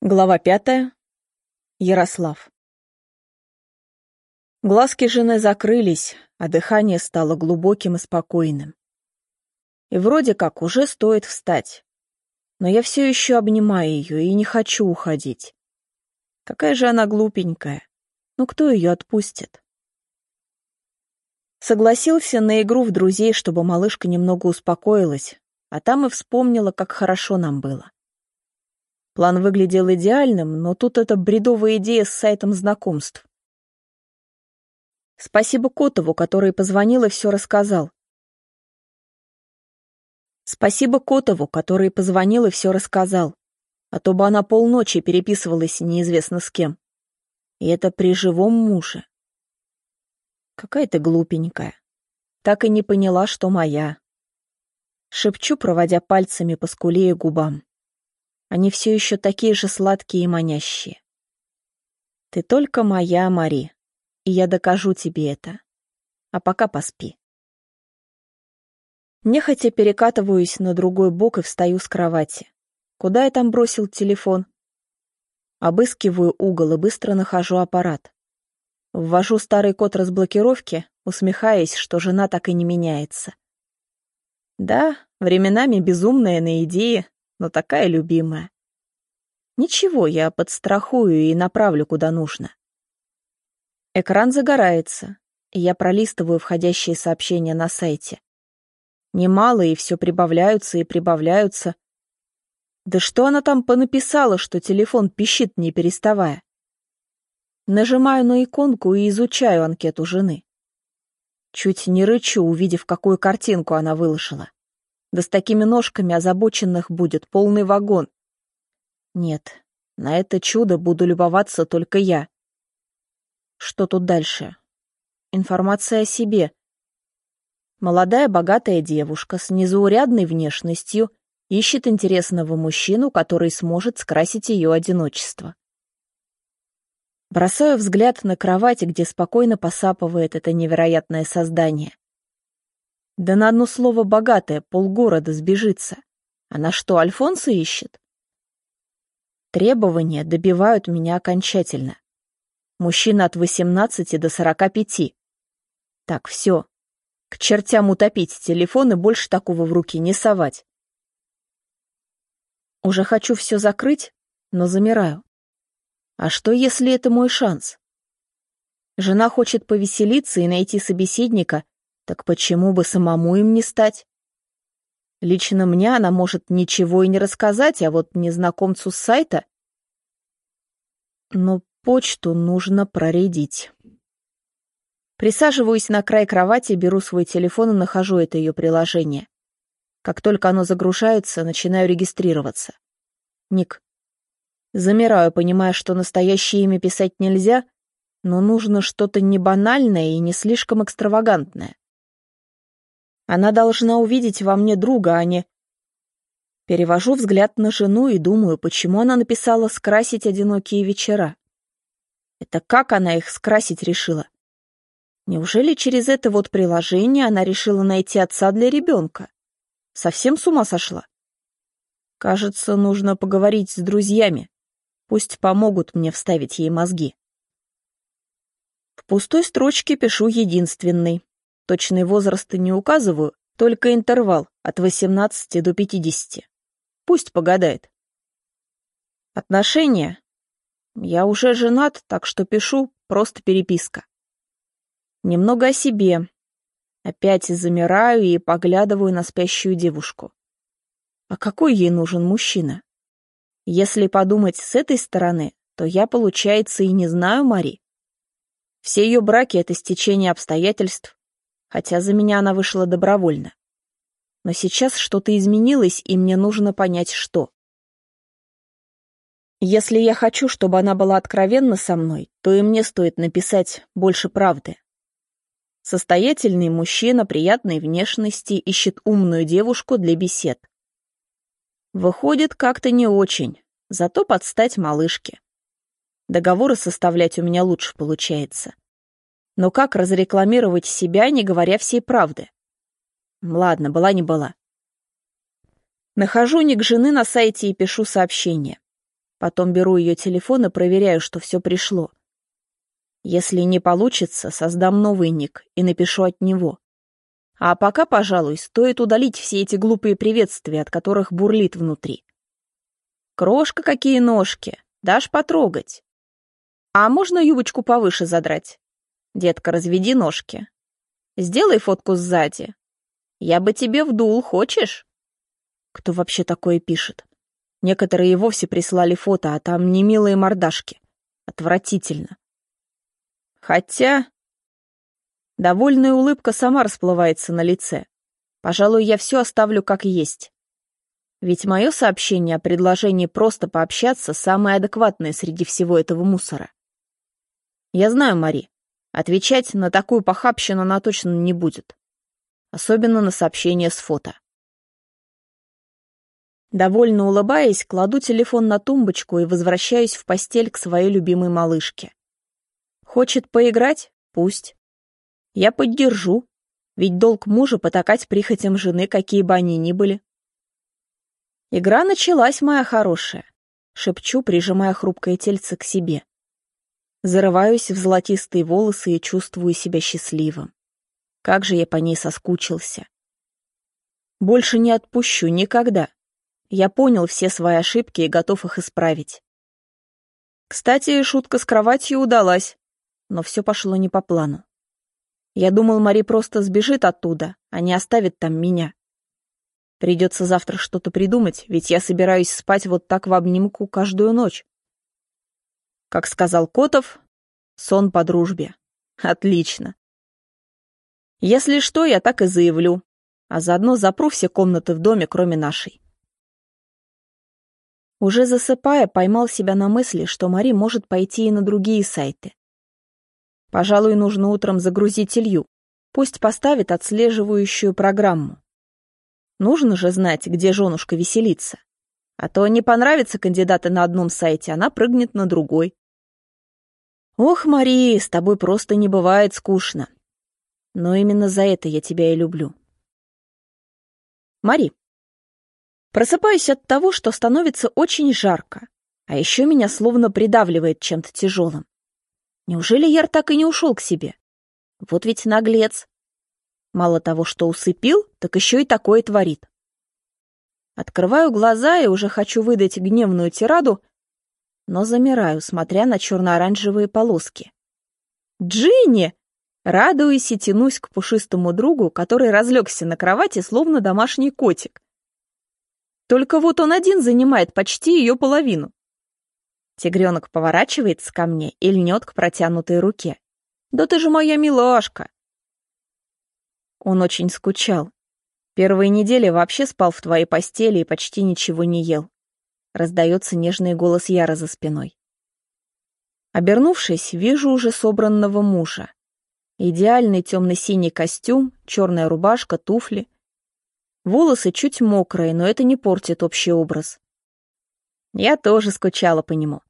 Глава пятая. Ярослав. Глазки жены закрылись, а дыхание стало глубоким и спокойным. И вроде как уже стоит встать. Но я все еще обнимаю ее и не хочу уходить. Какая же она глупенькая. Ну кто ее отпустит? Согласился на игру в друзей, чтобы малышка немного успокоилась, а там и вспомнила, как хорошо нам было. План выглядел идеальным, но тут эта бредовая идея с сайтом знакомств. Спасибо Котову, который позвонил и все рассказал. Спасибо Котову, который позвонил и все рассказал. А то бы она полночи переписывалась неизвестно с кем. И это при живом муже. Какая ты глупенькая. Так и не поняла, что моя. Шепчу, проводя пальцами по скуле и губам. Они все еще такие же сладкие и манящие. Ты только моя, Мари, и я докажу тебе это. А пока поспи. Нехотя перекатываюсь на другой бок и встаю с кровати. Куда я там бросил телефон? Обыскиваю угол и быстро нахожу аппарат. Ввожу старый код разблокировки, усмехаясь, что жена так и не меняется. Да, временами безумная на идеи, но такая любимая. Ничего, я подстрахую и направлю куда нужно. Экран загорается, и я пролистываю входящие сообщения на сайте. Немало, и все прибавляются и прибавляются. Да что она там понаписала, что телефон пищит, не переставая? Нажимаю на иконку и изучаю анкету жены. Чуть не рычу, увидев, какую картинку она выложила. Да с такими ножками озабоченных будет полный вагон. Нет, на это чудо буду любоваться только я. Что тут дальше? Информация о себе. Молодая богатая девушка с незаурядной внешностью ищет интересного мужчину, который сможет скрасить ее одиночество. Бросаю взгляд на кровать, где спокойно посапывает это невероятное создание. Да на одно слово «богатая» полгорода сбежится. Она что, Альфонса ищет? Требования добивают меня окончательно. Мужчина от 18 до 45. Так, все. К чертям утопить телефон и больше такого в руки не совать. Уже хочу все закрыть, но замираю. А что, если это мой шанс? Жена хочет повеселиться и найти собеседника, так почему бы самому им не стать? Лично мне она может ничего и не рассказать, а вот незнакомцу с сайта... Но почту нужно проредить. Присаживаюсь на край кровати, беру свой телефон и нахожу это ее приложение. Как только оно загружается, начинаю регистрироваться. Ник. Замираю, понимая, что настоящее имя писать нельзя, но нужно что-то не банальное и не слишком экстравагантное. Она должна увидеть во мне друга, а не... Перевожу взгляд на жену и думаю, почему она написала «скрасить одинокие вечера». Это как она их скрасить решила? Неужели через это вот приложение она решила найти отца для ребенка? Совсем с ума сошла? Кажется, нужно поговорить с друзьями. Пусть помогут мне вставить ей мозги. В пустой строчке пишу единственный. Точный возраст не указываю, только интервал от 18 до 50. Пусть погадает. Отношения? Я уже женат, так что пишу просто переписка. Немного о себе. Опять замираю и поглядываю на спящую девушку. А какой ей нужен мужчина? Если подумать с этой стороны, то я, получается, и не знаю Мари. Все ее браки — это стечение обстоятельств, хотя за меня она вышла добровольно. Но сейчас что-то изменилось, и мне нужно понять, что. Если я хочу, чтобы она была откровенна со мной, то и мне стоит написать больше правды. Состоятельный мужчина приятной внешности ищет умную девушку для бесед. Выходит, как-то не очень, зато подстать малышке. Договоры составлять у меня лучше получается. Но как разрекламировать себя, не говоря всей правды? Ладно, была не была. Нахожу ник жены на сайте и пишу сообщение. Потом беру ее телефон и проверяю, что все пришло. Если не получится, создам новый ник и напишу от него. А пока, пожалуй, стоит удалить все эти глупые приветствия, от которых бурлит внутри. Крошка, какие ножки! Дашь потрогать? А можно юбочку повыше задрать? Детка, разведи ножки. Сделай фотку сзади. Я бы тебе вдул, хочешь? Кто вообще такое пишет? Некоторые и вовсе прислали фото, а там немилые мордашки. Отвратительно. Хотя... Довольная улыбка сама расплывается на лице. Пожалуй, я все оставлю как есть. Ведь мое сообщение о предложении просто пообщаться самое адекватное среди всего этого мусора. Я знаю, Мари, отвечать на такую похабщину она точно не будет. Особенно на сообщение с фото. Довольно улыбаясь, кладу телефон на тумбочку и возвращаюсь в постель к своей любимой малышке. Хочет поиграть? Пусть. Я поддержу, ведь долг мужа потакать прихотям жены, какие бы они ни были. Игра началась, моя хорошая, шепчу, прижимая хрупкое тельце к себе. Зарываюсь в золотистые волосы и чувствую себя счастливым. Как же я по ней соскучился. Больше не отпущу никогда. Я понял все свои ошибки и готов их исправить. Кстати, шутка с кроватью удалась, но все пошло не по плану. Я думал, Мари просто сбежит оттуда, а не оставит там меня. Придется завтра что-то придумать, ведь я собираюсь спать вот так в обнимку каждую ночь. Как сказал Котов, сон по дружбе. Отлично. Если что, я так и заявлю, а заодно запру все комнаты в доме, кроме нашей. Уже засыпая, поймал себя на мысли, что Мари может пойти и на другие сайты. Пожалуй, нужно утром загрузить Илью. Пусть поставит отслеживающую программу. Нужно же знать, где женушка веселится. А то не понравится кандидата на одном сайте, она прыгнет на другой. Ох, Мари, с тобой просто не бывает скучно. Но именно за это я тебя и люблю. Мари, Просыпаюсь от того, что становится очень жарко, а еще меня словно придавливает чем-то тяжелым. Неужели Яр так и не ушел к себе? Вот ведь наглец. Мало того, что усыпил, так еще и такое творит. Открываю глаза и уже хочу выдать гневную тираду, но замираю, смотря на черно-оранжевые полоски. «Джинни!» Радуюсь и тянусь к пушистому другу, который разлегся на кровати, словно домашний котик. Только вот он один занимает почти ее половину. Тигренок поворачивается ко мне и льнет к протянутой руке. «Да ты же моя милашка!» Он очень скучал. Первые недели вообще спал в твоей постели и почти ничего не ел. Раздается нежный голос Яра за спиной. Обернувшись, вижу уже собранного мужа. Идеальный темно-синий костюм, черная рубашка, туфли — Волосы чуть мокрые, но это не портит общий образ. Я тоже скучала по нему.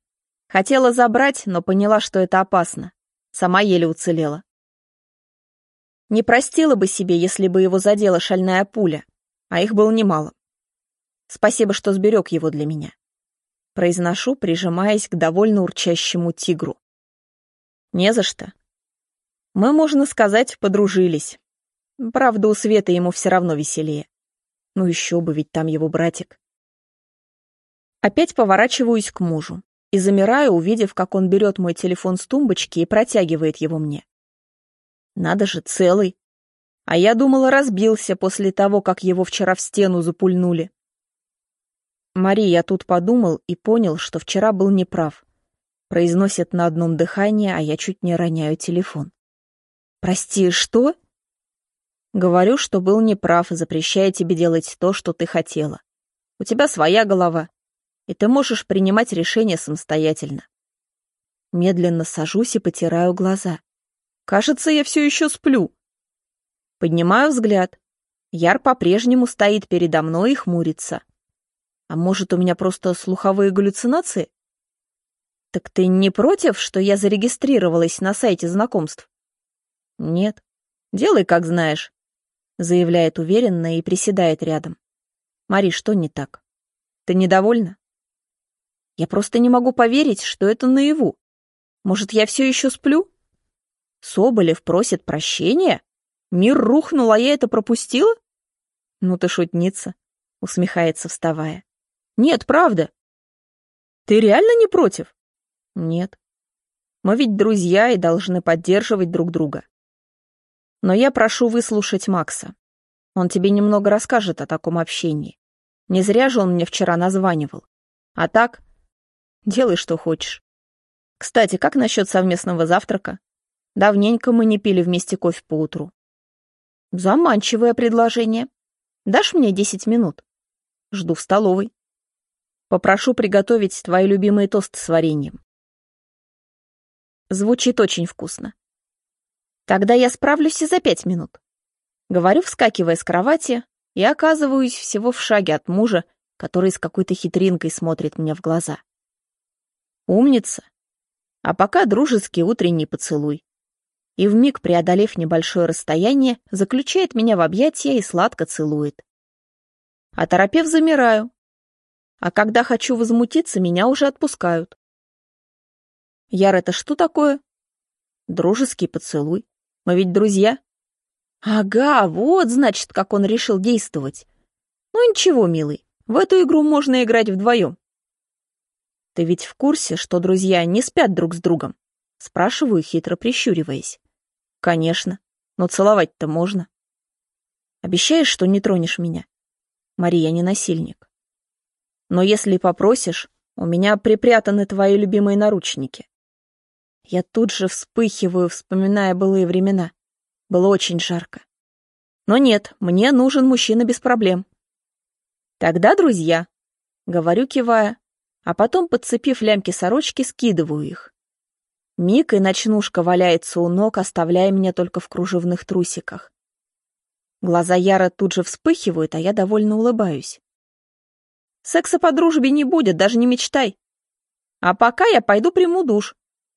Хотела забрать, но поняла, что это опасно. Сама еле уцелела. Не простила бы себе, если бы его задела шальная пуля, а их было немало. Спасибо, что сберег его для меня. Произношу, прижимаясь к довольно урчащему тигру. Не за что. Мы, можно сказать, подружились. Правда, у Света ему все равно веселее. Ну еще бы, ведь там его братик. Опять поворачиваюсь к мужу и замираю, увидев, как он берет мой телефон с тумбочки и протягивает его мне. Надо же, целый. А я думала, разбился после того, как его вчера в стену запульнули. Мари, я тут подумал и понял, что вчера был неправ. Произносит на одном дыхании, а я чуть не роняю телефон. «Прости, что?» Говорю, что был неправ, запрещая тебе делать то, что ты хотела. У тебя своя голова, и ты можешь принимать решения самостоятельно. Медленно сажусь и потираю глаза. Кажется, я все еще сплю. Поднимаю взгляд. Яр по-прежнему стоит передо мной и хмурится. А может, у меня просто слуховые галлюцинации? Так ты не против, что я зарегистрировалась на сайте знакомств? Нет. Делай, как знаешь заявляет уверенно и приседает рядом. Мари, что не так? Ты недовольна? Я просто не могу поверить, что это наяву. Может, я все еще сплю? Соболев просит прощения? Мир рухнул, а я это пропустила? Ну ты шутница, усмехается, вставая. Нет, правда. Ты реально не против? Нет. Мы ведь друзья и должны поддерживать друг друга. Но я прошу выслушать Макса. Он тебе немного расскажет о таком общении. Не зря же он мне вчера названивал. А так, делай, что хочешь. Кстати, как насчет совместного завтрака? Давненько мы не пили вместе кофе по утру. Заманчивое предложение. Дашь мне десять минут? Жду в столовой. Попрошу приготовить твои любимые тосты с вареньем. Звучит очень вкусно. Тогда я справлюсь и за пять минут. Говорю, вскакивая с кровати, и оказываюсь всего в шаге от мужа, который с какой-то хитринкой смотрит мне в глаза. Умница. А пока дружеский утренний поцелуй. И вмиг, преодолев небольшое расстояние, заключает меня в объятия и сладко целует. Оторопев, замираю. А когда хочу возмутиться, меня уже отпускают. Яр, это что такое? Дружеский поцелуй. Мы ведь друзья. Ага, вот, значит, как он решил действовать. Ну ничего, милый, в эту игру можно играть вдвоем. Ты ведь в курсе, что друзья не спят друг с другом? Спрашиваю, хитро прищуриваясь. Конечно, но целовать-то можно. Обещаешь, что не тронешь меня? Мария не насильник. Но если попросишь, у меня припрятаны твои любимые наручники. Я тут же вспыхиваю, вспоминая былые времена. Было очень жарко. Но нет, мне нужен мужчина без проблем. Тогда друзья, говорю, кивая, а потом, подцепив лямки сорочки, скидываю их. Мик и ночнушка валяется у ног, оставляя меня только в кружевных трусиках. Глаза Яра тут же вспыхивают, а я довольно улыбаюсь. Секса по дружбе не будет, даже не мечтай. А пока я пойду приму душ,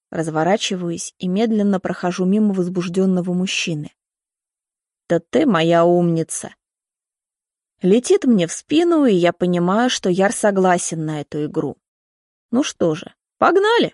Разворачиваюсь и медленно прохожу мимо возбужденного мужчины. «Да ты моя умница!» Летит мне в спину, и я понимаю, что Яр согласен на эту игру. Ну что же, погнали!